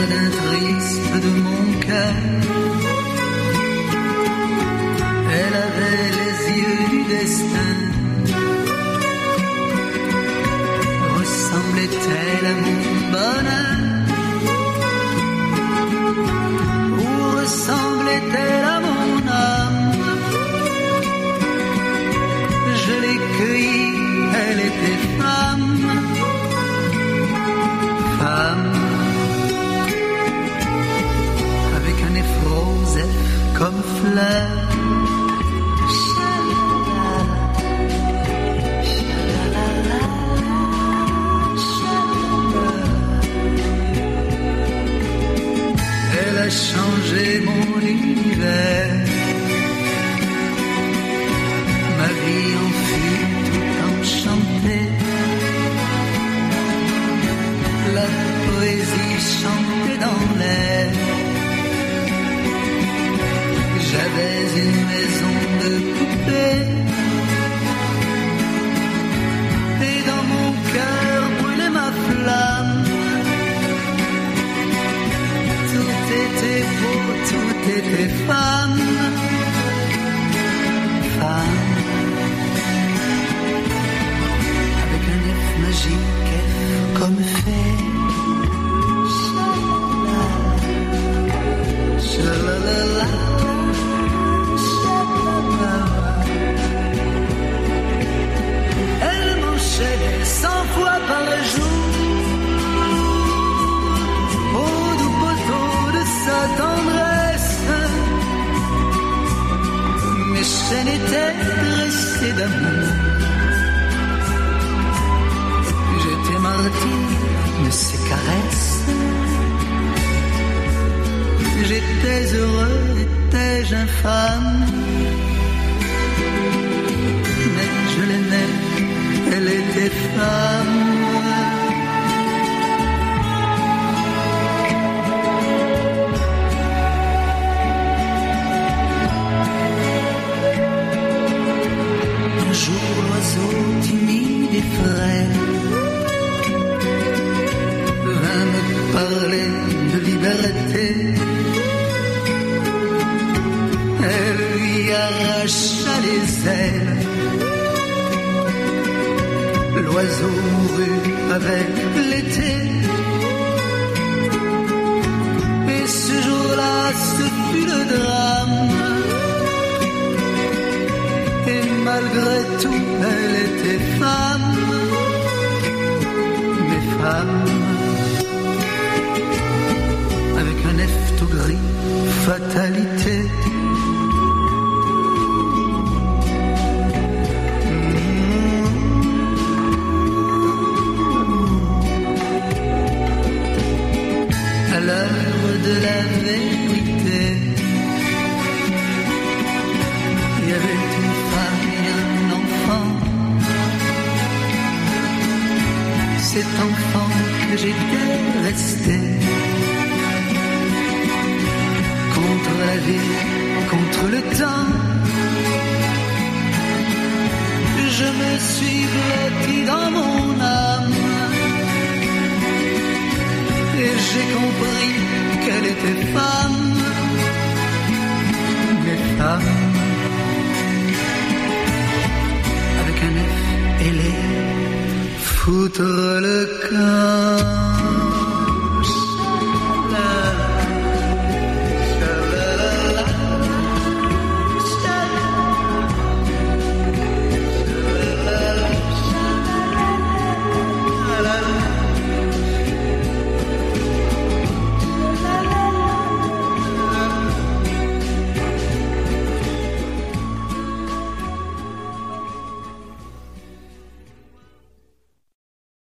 jardin triste de mon cœur. Elle avait les yeux du destin. Ressemblait-elle à mon bonheur changé mon univers. Étaient dressées d'amour. J'étais martyr de ses caresses. J'étais heureux, étais-je infâme? Mais je l'aimais, elle était femme jour l'oiseau timide et frais Vint me parler de liberté. Elle lui arracha les ailes. L'oiseau mourut avec l'été. Et ce jour-là, ce fut le drame malgré tout, elle était femme, mais femme, avec un F tout gris, fatalité. À l'heure de la vérité, il y avait un enfant. Cet enfant que j'étais resté contre la vie, contre le temps. Je me suis blotti dans mon âme et j'ai compris qu'elle était femme, mais femme avec